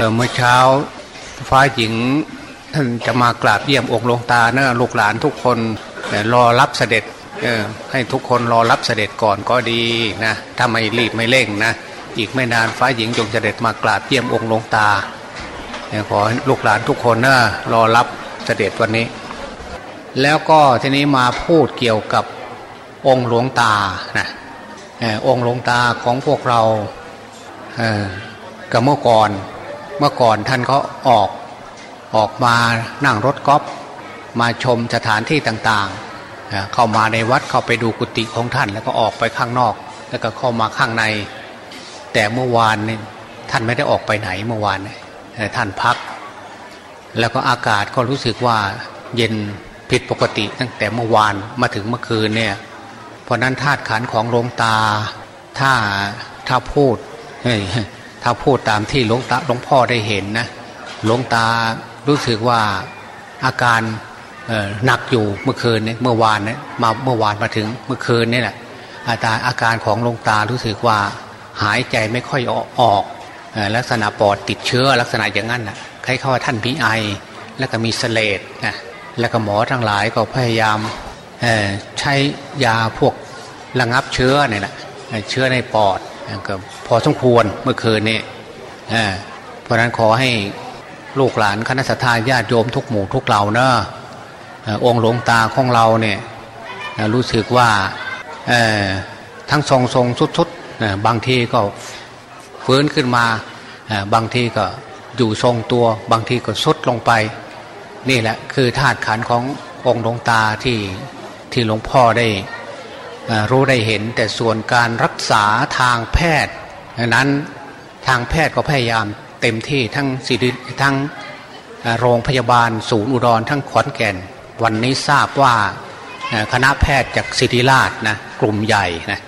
เมื่อเช้าฟ้าหญิงท่านจะมากราบเยี่ยมองค์หลวงตาเนะลูกหลานทุกคนรอรับเสด็จให้ทุกคนรอรับเสด็จก่อนก็ดีนะถ้าไม่รีบไม่เร่งนะอีกไม่นานฟ้าหญิงจงเสด็จมากราบเยี่ยมองค์หลวงตาขอลูกหลานทุกคนนะรอรับเสด็จวันนี้ แล้วก็ทีนี้มาพูดเกี่ยวกับองค์หลวงตานะองค์หลวงตาของพวกเรากับเมื่อก่อน เมื่อก่อนท่านเขาออกออกมานั่งรถกอล์ฟมาชมสถานที่ต่างๆ เข้ามาในวัดเข้าไปดูกุฏิของท่าน แล้วก็ออกไปข้างนอก แล้วก็เข้ามาข้างใน แต่เมื่อวานนี่ท่านไม่ได้ออกไปไหนเมื่อวานท่านพัก แล้วก็อากาศก็รู้สึกว่าเย็นผิดปกติตั้งแต่เมื่อวานมาถึงเมื่อคืนเนี่ยเพราะนั้นธาตุขันของหลวงตาถ้าถ้าพูด ถ้าพูดตามที่หลวงตาหลวงพ่อได้เห็นนะหลวงตารู้สึกว่าอาการหนักอยู่เมื่อคืนเนี่ยเมื่อวานเนี่ยมาเมื่อวานมาถึงเมื่อคืนนี่แหละอาการอาการของหลวงตารู้สึกว่าหายใจไม่ค่อยออกลักษณะปอดติดเชื้อลักษณะอย่างนั้นนะใครเข้าว่าท่านมีไอแล้วก็มีเสลดนะแล้วก็หมอทั้งหลายก็พยายามใช้ยาพวกระงับเชื้อเนี่ยนะเชื้อในปอด ก็พอสมควรเมื่อคืนนี้เพราะนั้นขอให้ลูกหลานคณะสัตยาญาติโยมทุกหมู่ทุกเหล่านะองค์หลวงตาของเราเนี่ยรู้สึกว่าทั้งทรงทรงสุดสุดบางทีก็ฟื้นขึ้นมาบางทีก็อยู่ทรงตัว บางทีก็สุดลงไป นี่แหละคือธาตุขันขององค์หลวงตาที่ที่หลวงพ่อได้ รู้ได้เห็นแต่ส่วนการรักษาทางแพทย์นั้นทางแพทย์ก็พยายามเต็มที่ทั้งสิริทั้งโรงพยาบาลศูนย์อุดรทั้งขอนแก่น วันนี้ทราบว่าคณะแพทย์จากศิริราชนะกลุ่มใหญ่นะ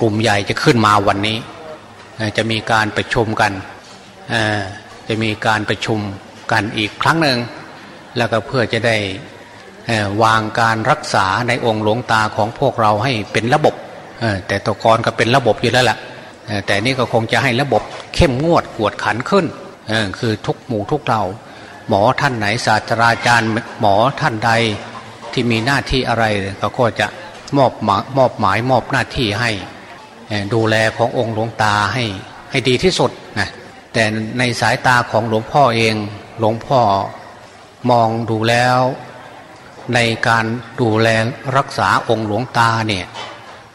กลุ่มใหญ่จะขึ้นมาวันนี้ จะมีการประชุมกันจะมีการประชุมกันอีกครั้งหนึ่งแล้วก็เพื่อจะได้ วางการรักษาในองค์หลวงตาของพวกเราให้เป็นระบบแต่ตะกอนก็เป็นระบบอยู่แล้วแหละแต่นี่ก็คงจะให้ระบบเข้มงวดกวดขันขึ้นคือทุกหมู่ทุกเราหมอท่านไหนศาสตราจารย์หมอท่านใดที่มีหน้าที่อะไรเขาก็จะมอบหมามอบหมายมอบหน้าที่ให้ดูแลขององค์หลวงตาให้ให้ดีที่สุดนะแต่ในสายตาของหลวงพ่อเองหลวงพ่อมองดูแล้ว ในการดูแลรักษาองค์หลวงตาเนี่ย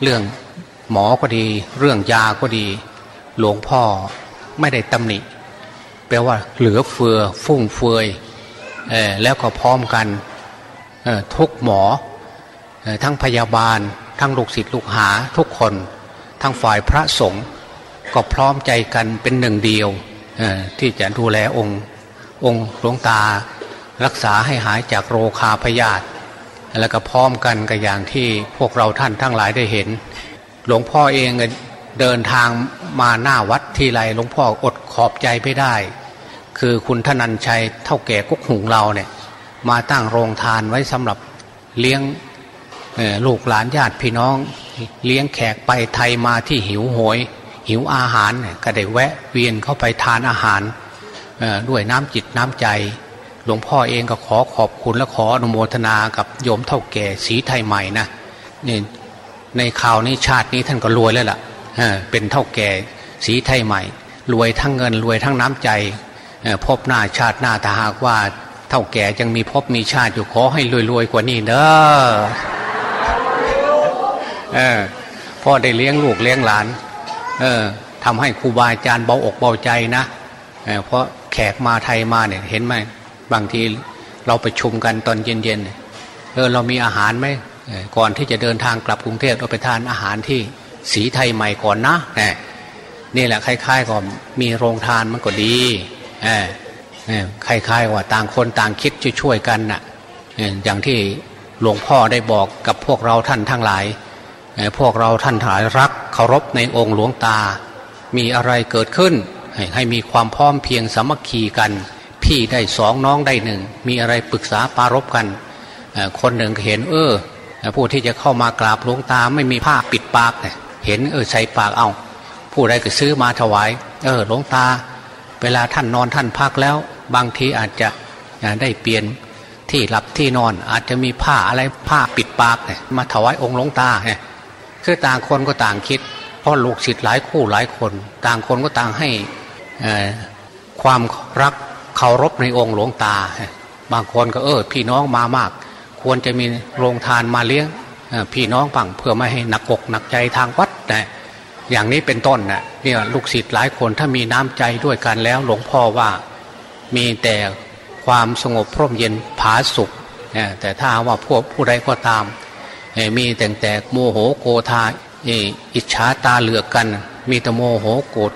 เรื่องหมอก็ดี เรื่องยาก็ดี หลวงพ่อไม่ได้ตำหนิ แปลว่าเหลือเฟือฟุ่งเฟือยแล้วก็พร้อมกันทุกหมอทั้งพยาบาล ทั้งลูกศิษย์ลูกหาทุกคน ทั้งฝ่ายพระสงฆ์ก็พร้อมใจกันเป็นหนึ่งเดียวที่จะดูแลองค์องค์หลวงตา รักษาให้หายจากโรคาพยาธิแล้วก็พร้อมกันกับอย่างที่พวกเราท่านทั้งหลายได้เห็น หลวงพ่อเองเดินทางมาหน้าวัดที่ไรหลวงพ่ออดขอบใจไม่ได้ คือคุณทนันชัยเท่าแก่กุ๊กหุงเราเนี่ยมาตั้งโรงทานไว้สำหรับเลี้ยงลูกหลานญาติพี่น้อง เลี้ยงแขกไปไทยมาที่หิวโหย หิวอาหารก็ได้แวะเวียนเข้าไปทานอาหารด้วยน้ำจิตน้ำใจ หลวงพ่อเองก็ขอขอบคุณและขออนุโมทนากับโยมเท่าแก่สีไทยใหม่นะนี่ในข่าวนี้ชาตินี้ท่านก็รวยแล้วล่ะเป็นเท่าแก่สีไทยใหม่ รวยทั้งเงินรวยทั้งน้ำใจพบหน้าชาติหน้าถ้าหากว่าเท่าแก่ยังมีพบมีชาติอยู่ขอให้รวยๆกว่านี้เด้อพ่อได้เลี้ยงลูกเลี้ยงหลาน เออทำให้ครูบาอาจารย์เบาอกเบาใจนะเเพราะแขกมาไทยมาเนี่ยเห็นไหม บางทีเราไปชุมกันตอนเย็นๆเออเรามีอาหารไหมก่อนที่จะเดินทางกลับกรุงเทพเราไปทานอาหารที่สีไทยใหม่ก่อนนะนี่แหละคล้ายๆก็มีโรงทานมันก็ดีคล้ายๆว่าต่างคนต่างคิดช่วยๆกันน่ะอย่างที่หลวงพ่อได้บอกกับพวกเราท่านทั้งหลายพวกเราท่านทั้งหลายรักเคารพในองค์หลวงตา มีอะไรเกิดขึ้น ให้มีความพร้อมเพียงสามัคคีกัน พี่ได้สองน้องได้หนึ่งมีอะไรปรึกษาปารบกัน คนหนึ่งเห็นเออผู้ที่จะเข้ามากราบหลวงตาไม่มีผ้าปิดปากเเห็นเออใส่ปากเอา ผู้ใดก็ซื้อมาถวาย เออหลวงตา เวลาท่านนอนท่านพักแล้ว บางทีอาจจะได้เปลี่ยนที่หลับที่นอนอาจจะมีผ้าอะไรผ้าปิดปากเนี่ยมาถวายองค์หลวงตาเนี่ยคือต่างคนก็ต่างคิด เพราะลูกศิษย์หลายคู่หลายคน ต่างคนก็ต่างให้ความรัก เคารพในองค์หลวงตา บางคนก็เออ พี่น้องมามาก ควรจะมีโรงทานมาเลี้ยงพี่น้องปังเพื่อไม่ให้หนักอกหนักใจทางวัดนะอย่างนี้เป็นต้นนะเนี่ยลูกศิษย์หลายคนถ้ามีน้ำใจด้วยกันแล้ว หลวงพ่อว่ามีแต่ความสงบพร่มเย็นผาสุขแต่ถ้าว่าพวกผู้ใดก็ตาม มีแต่แต่โมโหโกธาอิจฉาตาเหลือกกัน มีแต่โมโหโกรธ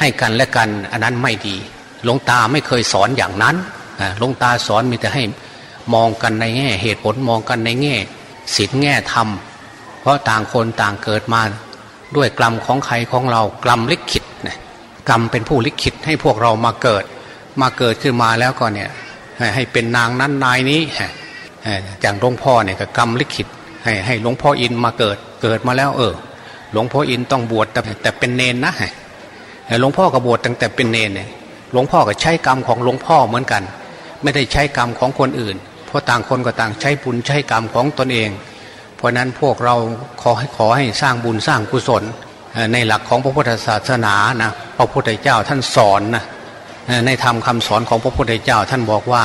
ให้กันและกัน อันนั้นไม่ดี หลวงตาไม่เคยสอนอย่างนั้นหลวงตาสอนมีแต่ให้มองกันในแง่ เหตุผลมองกันในแง่ศีลแง่ธรรม เพราะต่างคนต่างเกิดมาด้วยกรรมของใครของเรากรรมลิขิตนะกรรมเป็นผู้ลิขิตให้พวกเรามาเกิด มาเกิดขึ้นมาแล้วก็เนี่ยให้เป็นนางนั้นนายนี้อย่างหลวงพ่อเนี่ยก็กรรมลิขิต ให้ให้หลวงพ่ออินมาเกิดเกิดมาแล้วเออ หลวงพ่ออินต้องบวชแต่แต่เป็นเนนนะหลวงพ่อก็บวชตั้งแต่เป็นเนนเนี่ย หลวงพ่อก็ใช้กรรมของหลวงพ่อเหมือนกัน ไม่ได้ใช้กรรมของคนอื่น เพราะต่างคนก็ต่างใช้บุญใช้กรรมของตนเอง เพราะนั้นพวกเราขอให้ขอให้สร้างบุญสร้างกุศล ในหลักของพระพุทธศาสนานะพระพุทธเจ้าท่านสอนนะในธรรมคาสอนของพระพุทธเจ้าท่านบอกว่า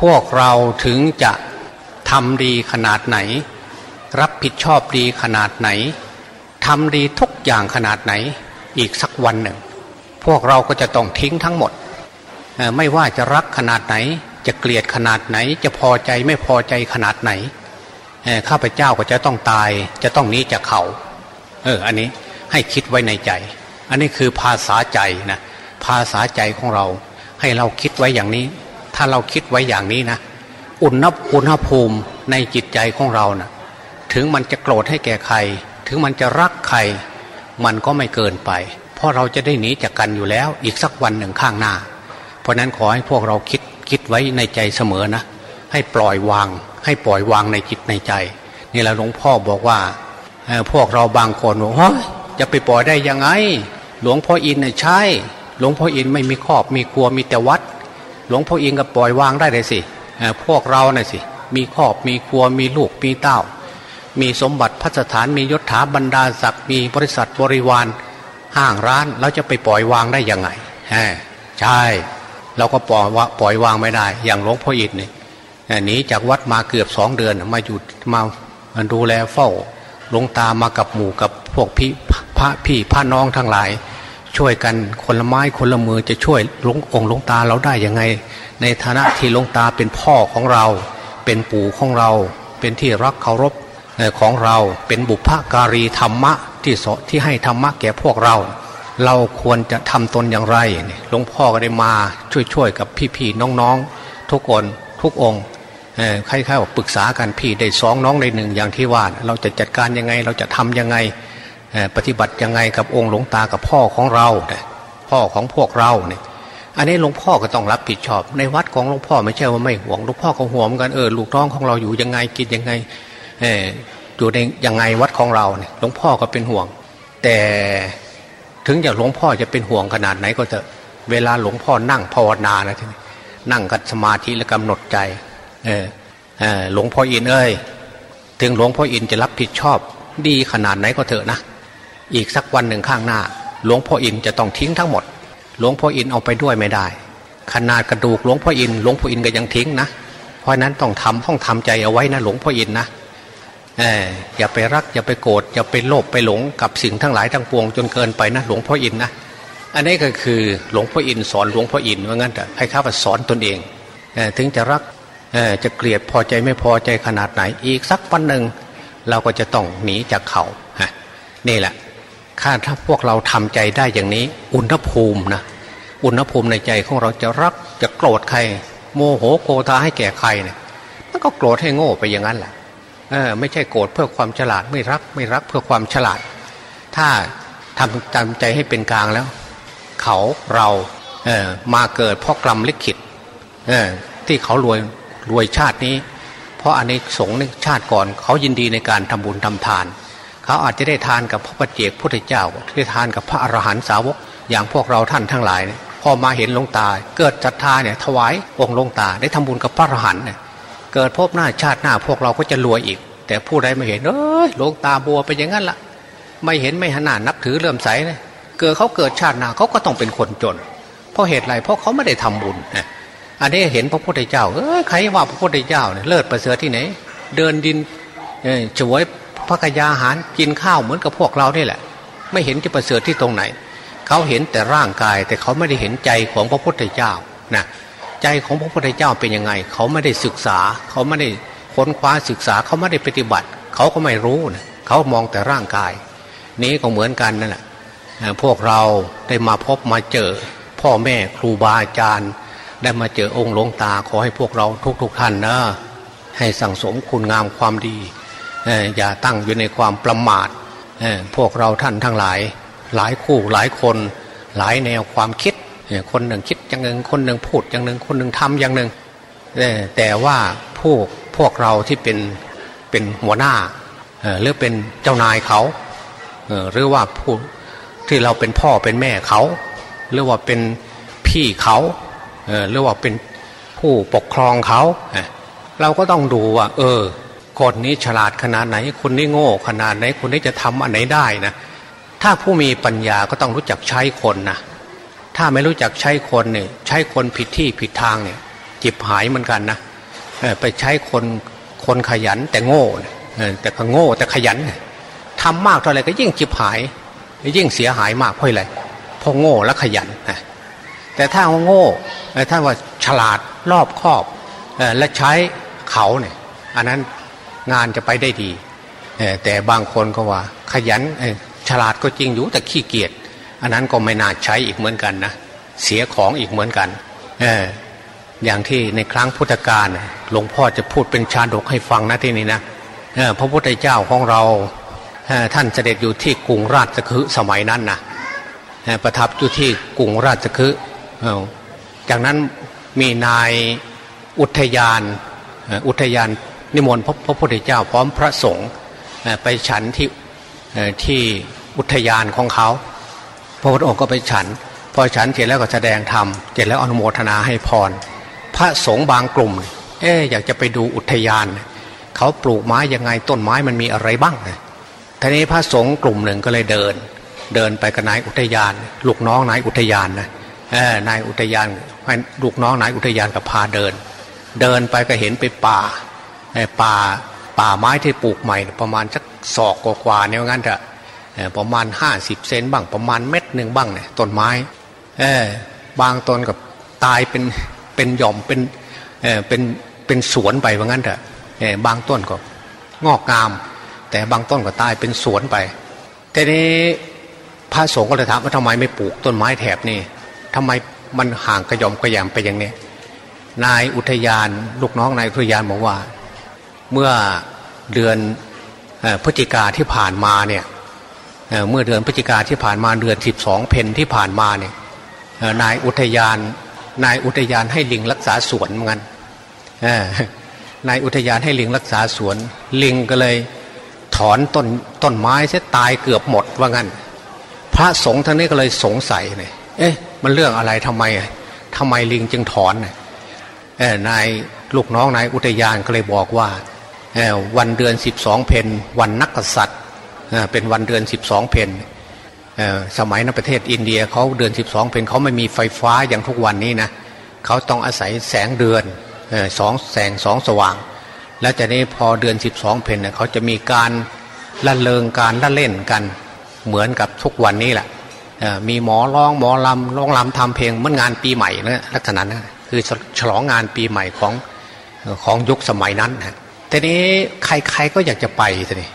พวกเราถึงจะทำดีขนาดไหน รับผิดชอบดีขนาดไหนทำดีทุกอย่างขนาดไหน อีกสักวันหนึ่ง พวกเราก็จะต้องทิ้งทั้งหมด ไม่ว่าจะรักขนาดไหน จะเกลียดขนาดไหน จะพอใจไม่พอใจขนาดไหนข้าพเจ้าก็จะต้องตาย จะต้องนี้จากเขา เออ อันนี้ให้คิดไว้ในใจ อันนี้คือภาษาใจนะภาษาใจของเรา ให้เราคิดไว้อย่างนี้ ถ้าเราคิดไว้อย่างนี้นะอุณหอุณหภูมิในจิตใจของเรานะถึงมันจะโกรธให้แก่ใคร ถึงมันจะรักใคร มันก็ไม่เกินไป ราะเราจะได้หนีจากกันอยู่แล้ว อีกสักวันหนึ่งข้างหน้า เพราะนั้นขอให้พวกเราคิดคิดไว้ในใจเสมอนะ ให้ปล่อยวาง ให้ปล่อยวางในจิตในใจ นี่แหละหลวงพ่อบอกว่าพวกเราบางคนว่าจะไปปล่อยได้ยังไง หลวงพ่ออินเนี่ยใช่ หลวงพ่ออินไม่มีครอบมีครัวมีแต่วัด หลวงพ่ออินก็ปล่อยวางได้เลยสิพวกเราเนี่ยสิมีครอบมีครัวมีลูกมีเต้า มีสมบัติพัสถานมียศถาบรรดาศักดิ์มีบริษัทบริวาร ห้างร้านเราจะไปปล่อยวางได้ยังไงใช่ เราก็ปล่อยปล่อยวางไม่ได้ อย่างหลวงพ่ออิฐนี่หนีจากวัดมาเกือบสองเดือนมาอยู่มาดูแลเฝ้าหลวงตามากับหมู่กับพวกพี่พระพี่พระน้องทั้งหลาย ช่วยกันคนละไม้คนละมือจะช่วยหลวงองค์หลวงตาเราได้ยังไง ในฐานะที่หลวงตาเป็นพ่อของเรา เป็นปู่ของเรา เป็นที่รักเคารพของเราเป็นบุพการีธรรมะ ที่สที่ให้ธรรมะแก่พวกเรา เราควรจะทำตนอย่างไรหลวงพ่อก็ได้มาช่วยๆกับพี่ๆน้องๆ ทุกคนทุกองค์ใครๆบอกปรึกษากันพี่ได้สองน้องในหนึ่งอย่างที่ว่าเราจะจัดการยังไงเราจะทำยังไงปฏิบัติยังไงกับองค์หลวงตากับพ่อของเราพ่อของพวกเราเนี่ยอันนี้หลวงพ่อก็ต้องรับผิดชอบ ในวัดของหลวงพ่อไม่ใช่ว่าไม่ห่วงหลวงพ่อก็ห่วงกันเออลูกน้องของเราอยู่ยังไงกินยังไง อยู่ในยังไงวัดของเราเนี่ยหลวงพ่อก็เป็นห่วง แต่ถึงอย่างหลวงพ่อจะเป็นห่วงขนาดไหนก็จะเวลาหลวงพ่อนั่งภาวนานะทีนี้นั่งกัดสมาธิและกำหนดใจ เออเออหลวงพ่ออินเอ้ยถึงหลวงพ่ออินจะรับผิดชอบ ดีขนาดไหนก็เถอะนะอีกสักวันหนึ่งข้างหน้า หลวงพ่ออินจะต้องทิ้งทั้งหมด หลวงพ่ออินเอาไปด้วยไม่ได้ ขนาดกระดูกหลวงพ่ออินหลวงพ่ออินก็ยังทิ้งนะเพราะนั้นต้องทำต้องทำใจเอาไว้นะหลวงพ่ออินนะ อย่าไปรักอย่าไปโกรธอย่าไปโลภไปหลงกับสิ่งทั้งหลายทั้งปวงจนเกินไปนะหลวงพ่ออินนะอันนี้ก็คือหลวงพ่ออินสอนหลวงพ่ออินว่างั้นแต่ให้ข้าพสอนตนเองถึงจะรักจะเกลียดพอใจไม่พอใจขนาดไหน อีกสักวันหนึ่งเราก็จะต้องหนีจากเขานี่แหละข้าถ้าพวกเราทำใจได้อย่างนี้ อุณหภูมินะอุณหภูมิในใจของเราจะรักจะโกรธใคร โมโหโกธาให้แก่ใครเนี่ยมันก็โกรธให้โง่ไปอย่างนั้นแหละ ออไม่ใช่โกรธเพื่อความฉลาดไม่รักไม่รักเพื่อความฉลาด ถ้าทำตามใจให้เป็นกลางแล้ว เขาเราเออมาเกิดเพราะกรรมลิขิตเออที่เขารวยรวยชาตินี้ เพราะอันนี้สงในชาติก่อน เขายินดีในการทำบุญทำทาน เขาอาจจะได้ทานกับพระปเจกพุทธเจ้าได้ทานกับพระอรหันตสาวกอย่างพวกเราท่านทั้งหลายพอมาเห็นหลวงตา เกิดศรัทธาเนี่ยถวายองค์หลวงตาได้ทำบุญกับพระอรหันต์เนี่ย เกิดพบหน้าชาติหน้าพวกเราก็จะรวยอีก แต่ผู้ใดไม่เห็นเอ้ยหลวงตาบัวเป็นอย่างนั้นละไม่เห็นไม่หนานับถือเลื่อมใสเลยเกิดเขาเกิดชาติหน้าเขาก็ต้องเป็นคนจน เพราะเหตุไรเพราะเขาไม่ได้ทำบุญนะอันนี้เห็นพระพุทธเจ้าเออใครว่าพระพุทธเจ้าเนี่ยเลิศประเสริฐที่ไหน เดินดินฉวยพระกยาหารกินข้าวเหมือนกับพวกเราเนี่แหละ ไม่เห็นจะประเสริฐที่ตรงไหน เขาเห็นแต่ร่างกายแต่เขาไม่ได้เห็นใจของพระพุทธเจ้านะ ใจของพระพุทธเจ้าเป็นยังไง เขาไม่ได้ศึกษา เขาไม่ได้ค้นคว้าศึกษาเขาไม่ได้ปฏิบัติ เขาก็ไม่รู้นะเขามองแต่ร่างกาย นี้ก็เหมือนกันนั่นแหละพวกเราได้มาพบมาเจอ พ่อแม่ครูบาอาจารย์ ได้มาเจอองค์หลวงตาขอให้พวกเราทุกๆทท่านนะให้สั่งสมคุณงามความดีอย่าตั้งอยู่ในความประมาทพวกเราท่านทั้งหลาย หลายคู่หลายคน หลายแนวความคิด คนหนึ่งคิดอย่างหนึ่งคนหนึ่งพูดอย่างหนึ่งคนหนึ่งทำอย่างหนึ่งแต่ว่าพวกพวกเราที่เป็นเป็นหัวหน้าหรือเป็นเจ้านายเขาหรือว่าผู้ที่เราเป็นพ่อเป็นแม่เขา หรือว่าเป็นพี่เขาหรือว่าเป็นผู้ปกครองเขา เราก็ต้องดูว่า เออคนนี้ฉลาดขนาดไหน คนนี้โง่ขนาดไหนคนนี้จะทำอันไหนได้นะถ้าผู้มีปัญญาก็ต้องรู้จักใช้คนนะ ถ้าไม่รู้จักใช้คนเนี่ยใช้คนผิดที่ผิดทางเนี่ยจิบหายเหมือนกันนะไปใช้คนคนขยันแต่โง่แต่ก็โง่แต่ขยันทำมากเท่าไหร่ก็ยิ่งจิบหาย ยิ่งเสียหายมากเพราะอะไรเพราะโง่และขยันแต่ถ้าว่าโง่ถ้าว่าฉลาดรอบคอบและใช้เขาเนี่ยอันนั้นงานจะไปได้ดีแต่บางคนก็ว่าขยันฉลาดก็จริงอยู่แต่ขี้เกียจ อันนั้นก็ไม่น่าใช้อีกเหมือนกันนะเสียของอีกเหมือนกันอย่างที่ในครั้งพุทธกาลหลวงพ่อจะพูดเป็นชาดกให้ฟังนะที่นี่นะพระพุทธเจ้าของเราท่านเสด็จอยู่ที่กรุงราชคฤห์สมัยนั้นนะประทับอยู่ที่กรุงราชคฤห์จากนั้นมีนายอุทยานอุทยานนิมนต์พระพุทธเจ้าพร้อมพระสงฆ์ไปฉันที่ที่อุทยานของเขา พระพุทธองค์ก็ไปฉัน พอฉันเสร็จแล้วก็แสดงธรรมเสร็จแล้วอนุโมทนาให้พร พระสงฆ์บางกลุ่ม เอ๊อยากจะไปดูอุทยาน เขาปลูกไม้ยังไงต้นไม้มันมีอะไรบ้างทีนี้พระสงฆ์กลุ่มหนึ่งก็เลยเดิน เดินไปกับนายอุทยาน ลูกน้องนายอุทยานนะนายอุทยานให้ลูกน้องนายอุทยานกับพาเดิน เดินไปก็เห็นไปป่าป่าป่าไม้ที่ปลูกใหม่ ประมาณสักศอกกว่าเนี่ยงั้นเถอะ ประมาณห้าสิบเซนบ้างประมาณเม็ดหนึ่งบ้างเนี่ยต้นไม้บางต้นกับตายเป็นเป็นหย่อมเป็นเป็นเป็นสวนไปว่างั้นเถอะบางต้นก็งอกงาม แต่บางต้นก็ตายเป็นสวนไปทีนี้พระสงฆ์ก็เลยถามว่าทำไมไม่ปลูกต้นไม้แถบนี้ทำไมมันห่างกระยอมกระยำไปอย่างนี้นายอุทยานลูกน้องนายอุทยานบอกว่า เมื่อเดือนพฤศจิกาที่ผ่านมาเนี่ย เมื่อเดือนพฤศจิกาที่ผ่านมาเดือนสิบสองเพนที่ผ่านมาเนี่ยนายอุทยานนายอุทยานให้ลิงรักษาสวนเหมือนกันนายอุทยานให้ลิงรักษาสวน ลิงก็เลยถอนต้นต้นไม้เสียตายเกือบหมดว่างั้น พระสงฆ์ท่านนี้ก็เลยสงสัยเนี่ยเอ๊ะมันเรื่องอะไรทำไมทำไมลิงจึงถอนเนี่ยนายลูกน้องนายอุทยานก็เลยบอกว่าวันเดือนสิบสองเพนวันนักกษัตริย์ เป็นวันเดือนสิบสองเพนสมัยในประเทศอินเดียเขาเดือนสิบสองเพนเขาไม่มีไฟฟ้าอย่างทุกวันนี้นะเขาต้องอาศัยแสงเดือนสองแสงสองสว่าง แล้วจากนี้พอเดือนสิบสองเพนเขาจะมีการละเลงการละเล่นกันเหมือนกับทุกวันนี้แหละมีหมอร้องหมอลำร้องลำทำเพลงเมือนงานปีใหม่นะลักษณะนั้นคือฉลองงานปีใหม่ของของยุคสมัยนั้นนะทีนี้ใครๆก็อยากจะไปทีนี้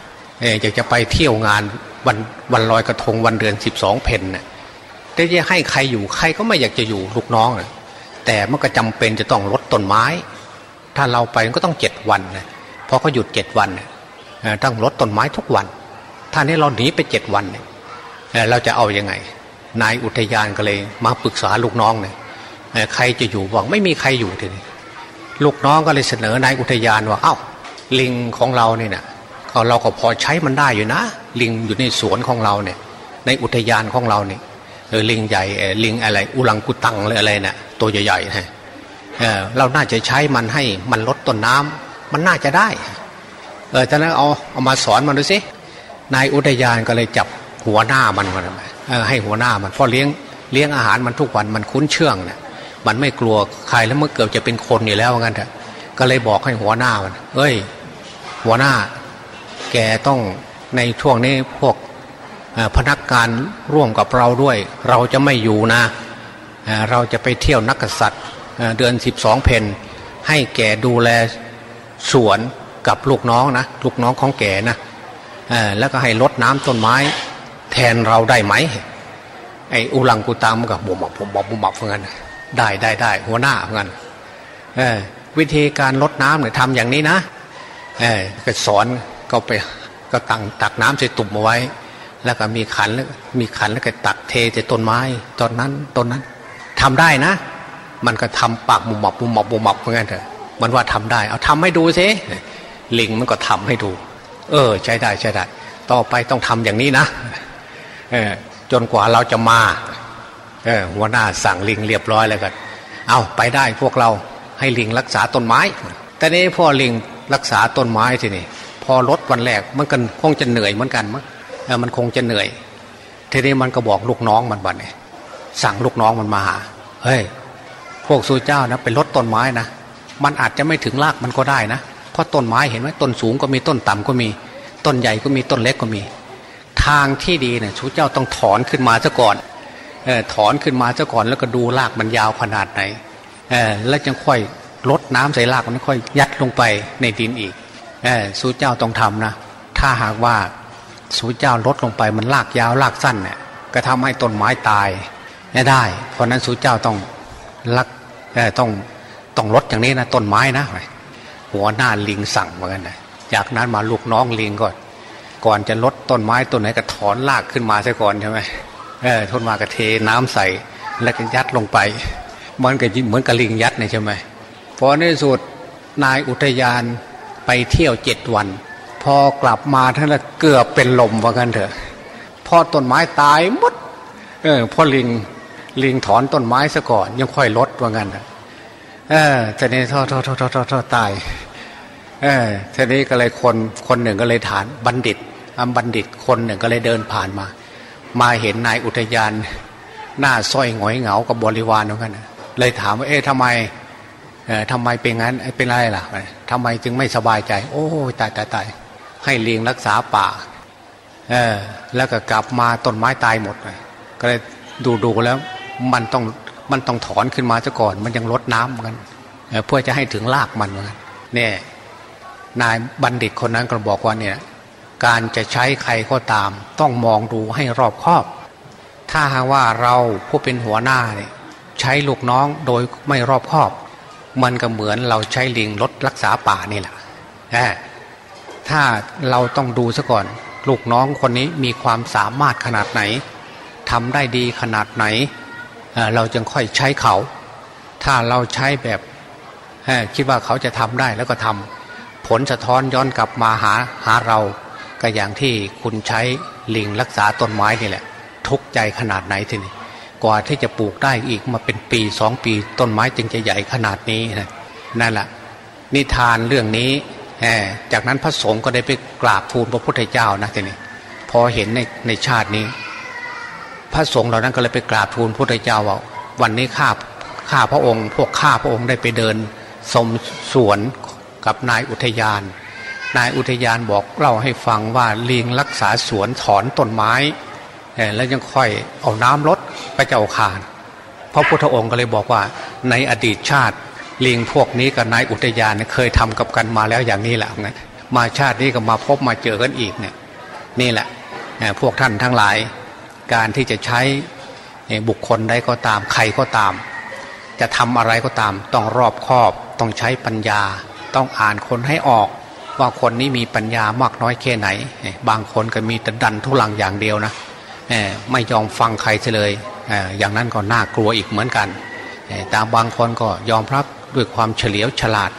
อยากจะไปเที่ยวงานวันวันลอยกระทงวันเดือนสิบสองเพนน่ะแต่จะให้ใครอยู่ใครก็ไม่อยากจะอยู่ลูกน้องนะแต่มันก็จำเป็นจะต้องลดต้นไม้ ถ้าเราไปก็ต้องเจ็ดวันนะพอเขาหยุดเจ็ดวันต้องลดต้นไม้ทุกวัน ถ้านี้เราหนีไปเจ็ดวันเนี่ยเราจะเอาอยัางไง นายอุทยานก็เลยมาปรึกษาลูกน้องเนี่ยใครจะอยู่บอกไม่มีใครอยู่ทีนี้ลูกน้องก็เลยเสนอนายอุทยานว่าเอา้าลิงของเราเนี่ยนะ เราก็พอใช้มันได้อยู่นะ ลิงอยู่ในสวนของเราเนี่ย ในอุทยานของเราเนี่ยเออลิงใหญ่ลิงอะไรอุลังกุตังอะไรอะไรเนะ่ยตัวใหญ่ๆนะเออเราน่าจะใช้มันให้มันลดต้นน้ำมันน่าจะได้ เออตอนนั้นเอาเอามาสอนมันดูสินายอุทยานก็เลยจับหัวหน้ามันมาให้หัวหน้ามันพอเลี้ยงเลี้ยงอาหารมันทุกวันมันคุ้นเชื่องเนะี่ยมันไม่กลัวใครแล้วเมื่อเกิดจะเป็นคนอยู่แล้วงั้นเถอะก็เลยบอกให้หัวหน้ามัน เอ้ย หัวหน้า แกต้องในช่วงนี้พวกพนักงานร่วมกับเราด้วย เราจะไม่อยู่นะเราจะไปเที่ยวนักษัตริย์เดือนสิบสองเพนให้แกดูแลสวนกับลูกน้องนะลูกน้องของแกนะแล้วก็ให้ลดน้ำต้นไม้ แทนเราได้ไหมไอ้อุลังกุตามกับบุบบุบบุบบุบบุบเงินได้ได้ได้หัวหน้าเงินวิธีการลดน้ำเนี่ยทำอย่างนี้นะก็สอน ก็ไปก็ตังตักน้ำใส่ตุ่มเอาไว้ แล้วก็มีขันแล้วมีขันแล้วก็ตักเทใส่ต้นไม้ ตอนนั้นต้นนั้นทำได้นะ มันก็ทำปากมุมหมอบมุมหมอบมุมหมอบเหมือนกันเถอะมันว่าทำได้ เอาทำให้ดูสิลิงมันก็ทำให้ดู เออ ใช้ได้ใช้ได้ ต่อไปต้องทำอย่างนี้นะเออจนกว่าเราจะมาเออหัวหน้าสั่งลิงเรียบร้อยแล้วกันเอาไปได้พวกเราให้ลิงรักษาต้นไม้ แต่นี้พ่อลิงรักษาต้นไม้ทีนี่ อลดวันแรกมันกันคงจะเหนื่อยเหมือนกันมั้งมันคงจะเหนื่อยทีนี้มันก็บอกลูกน้องมันบัดเนี่ยสั่งลูกน้องมันมาหาเฮ้ยพวกสูเจ้านะไปลดต้นไม้นะมันอาจจะไม่ถึงรากมันก็ได้นะเพราะต้นไม้เห็นไหมต้นสูงก็มีต้นต่ำก็มี ต้นใหญ่ก็มีต้นเล็กก็มี ทางที่ดีเนี่ยชูเจ้าต้องถอนขึ้นมาซะก่อนออถอนขึ้นมาซะก่อนแล้วก็ดูรากมันยาวขนาดไหนแล้วจึงค่อยลดน้ำใส่รากมันค่อยยัดลงไปในดินอีก สู้เจ้าต้องทำนะ ถ้าหากว่าสู้เจ้าลดลงไปมันรากยาวรากสั้นเนี่ยก็ทำให้ต้นไม้ตายไม่ได้ เพราะนั้นสู้เจ้าต้องรักต้องต้องลดอย่างนี้นะต้นไม้นะหัวหน้าลิงสั่งเหมือนกันนะจากนั้นมาลูกน้องลิงก่อนก่อนจะลดต้นไม้ต้นไหนก็ถอนรากขึ้นมาซะก่อนใช่ไหมเออทนมากระเทน้ำใส่แล้วก็ยัดลงไป มันก็เหมือนกระลิงยัดเนี่ยใช่ไหมพอในสุดนายอุทยาน ไปเที่ยวเจ็ดวัน พอกลับมาท่านละเกือบเป็นลมว่ากันเถอะพอต้นไม้ตายมดเออพอลิงลิงถอนต้นไม้ซะก่อน ยังค่อยลดว่ากันเออแต่นี้ท่อท่อท่อท่อท่อตายเออทีนี้ก็เลยคนคนหนึ่งก็เลยฐานบัณฑิตอำบัณฑิตคนหนึ่งก็เลยเดินผ่านมา มาเห็นนายอุทยาน หน้าส้อยหงอยเหงากับบริวารเหมือนกันเลยถามว่าเอ๊ะทำไม ทำไมเป็นงั้นเป็นไรล่ะทำไมจึงไม่สบายใจ โอ้ตายตายตายให้เลี้ยงรักษาป่าเออแล้วก็กลับมาต้นไม้ตายหมดเลยก็เลยดูดูแล้วมันต้องมันต้องถอนขึ้นมาซะก่อน มันยังลดน้ำเหมือนกันเพื่อจะให้ถึงรากมันเหมือนกันเนี่ยนายบัณฑิตคนนั้นก็บอกว่าเนี่ย การจะใช้ใครก็ตาม ต้องมองดูให้รอบคอบ ถ้าหากว่าเราผู้เป็นหัวหน้าเนี่ยใช้ลูกน้องโดยไม่รอบคอบ มันก็เหมือนเราใช้ลิงลดรักษาป่านี่แหละถ้าเราต้องดูซะก่อน ลูกน้องคนนี้มีความสามารถขนาดไหนทำได้ดีขนาดไหนเเราจึงค่อยใช้เขา ถ้าเราใช้แบบคิดว่าเขาจะทำได้แล้วก็ทำผลสะท้อนย้อนกลับมาหาหาเรา ก็อย่างที่คุณใช้ลิงรักษาต้นไม้นี่แหละ ทุกใจขนาดไหนทีนี้ กว่าที่จะปลูกได้อีกมาเป็นปีสองปีต้นไม้จึงจะใหญ่ขนาดนี้นะนั่นแหละนิทานเรื่องนี้จากนั้นพระสงฆ์ก็ได้ไปกราบทูลพระพุทธเจ้านะทีนี้พอเห็นในในชาตินี้ พระสงฆ์เหล่านั้นก็เลยไปกราบทูลพระพุทธเจ้าว่าวันนี้ข้าข้าพระองค์ พวกข้าพระองค์ได้ไปเดินสมสวนกับนายอุทยาน นายอุทยานบอกเล่าให้ฟังว่าลิงรักษาสวนถอนต้นไม้ แล้วยังค่อยเอาน้ำลดไปเจ้าคานพระพุทธองค์ก็เลยบอกว่า ในอดีตชาติลิงพวกนี้กับนายอุทยานเคยทำกับกันมาแล้วอย่างนี้แหละมาชาตินี้ก็มาพบมาเจอกันอีกเนี่ยนี่แหละพวกท่านทั้งหลาย การที่จะใช้บุคคลใดก็ตามใครก็ตาม จะทำอะไรก็ตาม ต้องรอบคอบ ต้องใช้ปัญญา ต้องอ่านคนให้ออก ว่าคนนี้มีปัญญามากน้อยแค่ไหน บางคนก็มีแต่ดันทุลังอย่างเดียวนะ ไม่ยอมฟังใครเลยอย่างนั้นก็น่ากลัวอีกเหมือนกันตามบางคนก็ยอมรับด้วยความเฉลียวฉลาด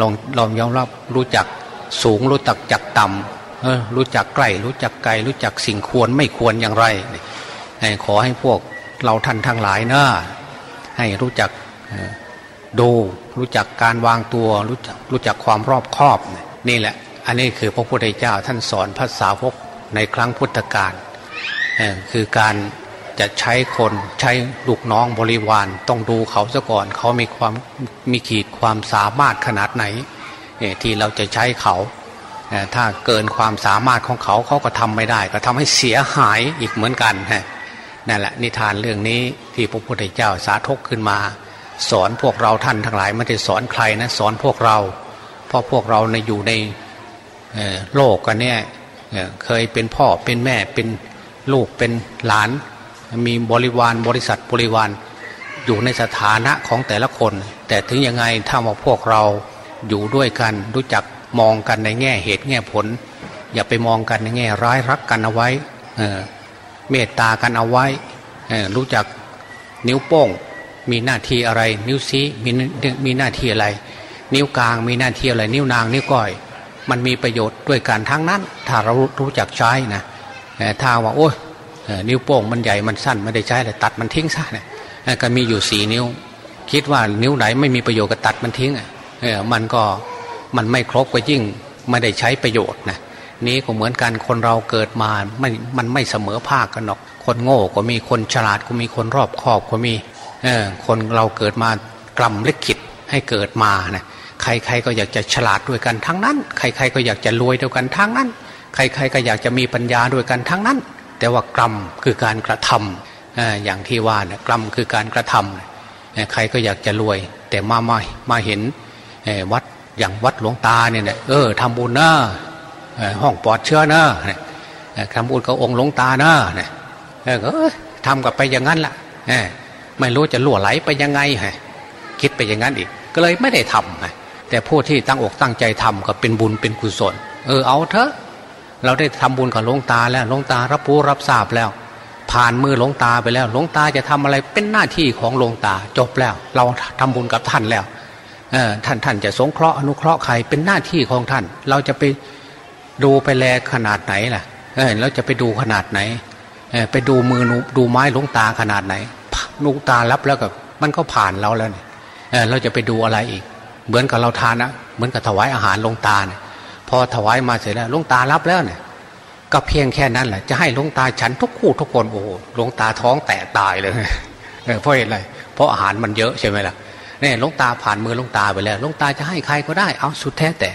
ลองลองยอมรับรู้จักสูงรู้จักจักต่ำรู้จักใกล้รู้จักไกล รู้จักสิ่งควรไม่ควรอย่างไร ขอให้พวกเราท่านทั้งหลายนะให้รู้จักดูรู้จักการวางตัวรู้จักรู้จักความรอบคอบนี่แหละ อันนี้คือพระพุทธเจ้าท่านสอนภาษาวกในครั้งพุทธกาล คือการจะใช้คนใช้ลูกน้องบริวารต้องดูเขาซะก่อน เขามีความมีขีดความสามารถขนาดไหนที่เราจะใช้เขา ถ้าเกินความสามารถของเขาเขาก็ทำไม่ได้ ก็ทำให้เสียหายอีกเหมือนกันนั่นแหละนิทานเรื่องนี้ที่พระพุทธเจ้าสาธกขึ้นมา สอนพวกเราท่านทั้งหลายไม่ได้สอนใครนะสอนพวกเรา เพราะพวกเราในอยู่ในโลกกันเนี่ยเคยเป็นพ่อเป็นแม่เป็น ลูกเป็นหลาน มีบริวารบริษัทบริวารอยู่ในสถานะของแต่ละคน แต่ถึงยังไงถ้าว่าพวกเราอยู่ด้วยกันรู้จักมองกันในแง่เหตุแง่ผล อย่าไปมองกันในแง่ร้ายรักกันเอาไว้เมตตากันเอาไว้รู้จักนิ้วโป้งมีหน้าที่อะไร นิ้วชี้มีมีหน้าที่อะไร นิ้วกลางมีหน้าที่อะไร นิ้วนางนิ้วก้อย มันมีประโยชน์ด้วยกันทั้งนั้น ถ้าเรารู้จักใช้นะ ถ้าว่าโอ้ยนิ้วโป้งมันใหญ่มันสั้นไม่ได้ใช้เลยตัดมันทิ้งซะเนี่ยก็มีอยู่สี่นิ้ว คิดว่านิ้วไหนไม่มีประโยชน์ก็ตัดมันทิ้งอะมันก็มันไม่ครบก็ยิ่งไม่ได้ใช้ประโยชน์นะนี้ก็เหมือนกันคนเราเกิดมาไม่มันไม่เสมอภาคกันหรอก คนโง่ก็มีคนฉลาดก็มีคนรอบคอบก็มีเออคนเราเกิดมากลัมลิขิตให้เกิดมานะใครๆก็อยากจะฉลาดด้วยกันทั้งนั้น ใคร ๆ ก็อยากจะรวยด้วยกันทั้งนั้น ใครๆก็อยากจะมีปัญญาด้วยกันทั้งนั้น แต่ว่ากรรมคือการกระทำอย่างที่ว่าเนี่ยกรรมคือการกระทำใครก็อยากจะรวย แต่มามามาเห็นวัดอย่างวัดหลวงตาเนี่ยเออทำบุญนะห้องปลอดเชื้อนะทำบุญกับองค์หลวงตานะเนี่ยเออทำกับไปอย่างนั้นล่ะไม่รู้จะล่วไหลไปยังไงคิดไปอย่างนั้นอีก ก็เลยไม่ได้ทำแต่ผู้ที่ตั้งอกตั้งใจทำก็เป็นบุญเป็นกุศล เออเอาเถอะ เราได้ทำบุญกับหลวงตาแล้วหลวงตารับรู้รับทราบแล้ว ผ่านมือหลวงตาไปแล้วหลวงตาจะทำอะไรเป็นหน้าที่ของหลวงตาจบแล้ว เราทำบุญกับท่านแล้วท่านท่านจะสงเคราะห์อนุเคราะห์ใครเป็นหน้าที่ของท่าน เราจะไปดูไปแลขนาดไหนล่ะเออเราจะไปดูขนาดไหนไปดูมือดูไม้ลงตาขนาดไหนลุงตารับแล้วก็มันก็ผ่านเราแล้วเนี่ยเราจะไปดูอะไรอีก เหมือนกับเราทานนะเหมือนกับถวายอาหารลงตาเนี่ย พอถวายมาเสร็จแล้วลุงตารับแล้วเนี่ยก็เพียงแค่นั้นแหละจะให้ลุงตาฉันทุกคู่ทุกคนโอ้ลุงตาท้องแตกตายเลยเพราะอะไรเพราะอาหารมันเยอะใช่ไหมล่ะเนี่ยลุงตาผ่านมือลุงตาไปแล้วลุงตาจะให้ใครก็ได้เอาสุดแท้แต่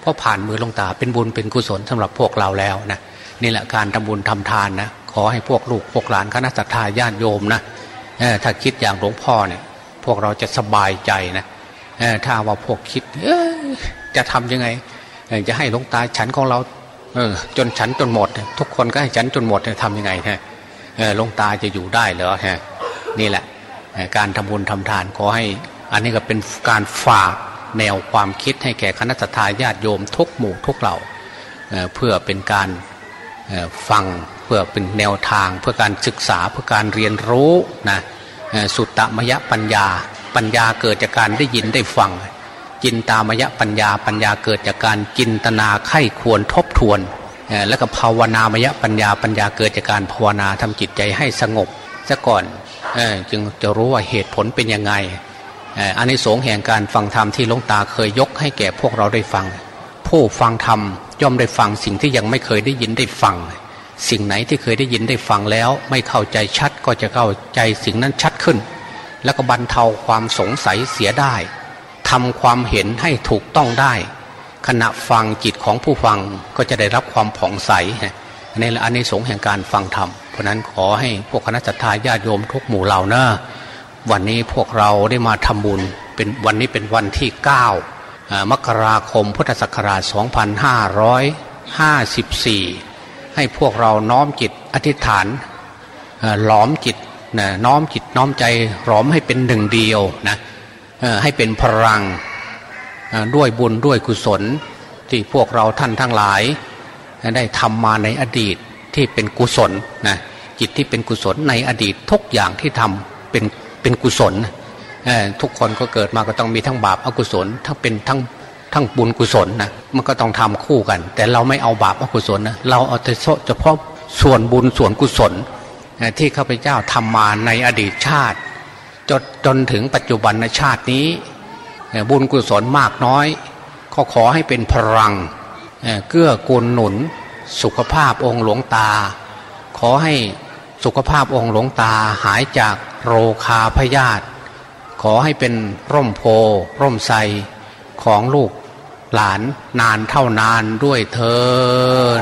เพราะผ่านมือลุงตาเป็นบุญเป็นกุศลสำหรับพวกเราแล้วนะนี่แหละการทำบุญทำทานนะขอให้พวกลูกพวกหลานคณะสัตยาญาติโยมนะถ้าคิดอย่างหลวงพ่อเนี่ย พวกเราจะสบายใจนะถ้าว่าพวกคิดจะทํำยังไง จะให้หลวงตาฉันของเราจนฉันจนหมด ทุกคนก็ให้ฉันจนหมดทำยังไงฮะหลวงตาจะอยู่ได้เหรอฮะนี่แหละการทำบุญทำทานขอให้ อันนี้ก็เป็นการฝากแนวความคิดให้แก่คณะทาญาติโยมทุกหมู่ทุกเหล่าเพื่อเป็นการฟังเพื่อเป็นแนวทาง เพื่อการศึกษาเพื่อการเรียนรู้นะสุตตมยปัญญา ปัญญาเกิดจากการได้ยินได้ฟัง จินตามยะปัญญาปัญญาเกิดจากการจินตนาไข้ควรทบทวน แล้วก็ภาวนามยะปัญญาปัญญาเกิดจากการภาวนาทำจิตใจให้สงบซะก่อนจึงจะรู้ว่าเหตุผลเป็นยังไงอันนี้สงแห่งการฟังธรรมที่หลวงตาเคยยกให้แก่พวกเราได้ฟัง ผู้ฟังธรรมย่อมได้ฟังสิ่งที่ยังไม่เคยได้ยินได้ฟัง สิ่งไหนที่เคยได้ยินได้ฟังแล้ว ไม่เข้าใจชัดก็จะเข้าใจสิ่งนั้นชัดขึ้น แล้วก็บรรเทาความสงสัยเสียได้ ทำความเห็นให้ถูกต้องได้ ขณะฟังจิตของผู้ฟังก็จะได้รับความผ่องใสในอันนี้สงแห่งการฟังธรรม เพราะนั้นขอให้พวกคณะจัตตาญาติโยมทุกหมู่เหล่านะวันนี้พวกเราได้มาทำบุญเป็นวันนี้เป็นวันที่ 9 มกราคมพุทธศักราช 2554 ให้พวกเราน้อมจิตอธิษฐานหลอมจิตนะน้อมจิตน้อมใจหลอมให้เป็นหนึ่งเดียวนะ ให้เป็นพลังด้วยบุญด้วยกุศลที่พวกเราท่านทั้งหลาย ได้ทำมาในอดีตที่เป็นกุศลนะจิตที่เป็นกุศลในอดีตทุกอย่างที่ทำเป็นเป็นกุศลทุกคนก็เกิดมาก็ต้องมีทั้งบาปอกุศล ทั้งเป็นทั้งทั้งบุญกุศลนะมันก็ต้องทำคู่กัน แต่เราไม่เอาบาปอกุศลนะเราเอาแต่เฉพาะส่วนบุญส่วนกุศลที่ข้าพเจ้าทำมาในอดีตชาติ จนจนถึงปัจจุบันชาตินี้ บุญกุศลมากน้อยก็ขอให้เป็นพลังเกื้อกูลหนุนสุขภาพองค์หลวงตา ขอให้สุขภาพองค์หลวงตาหายจากโรคาพยาธิขอให้เป็นร่มโพร่มไทรของลูกหลานนานเท่านานด้วยเธอ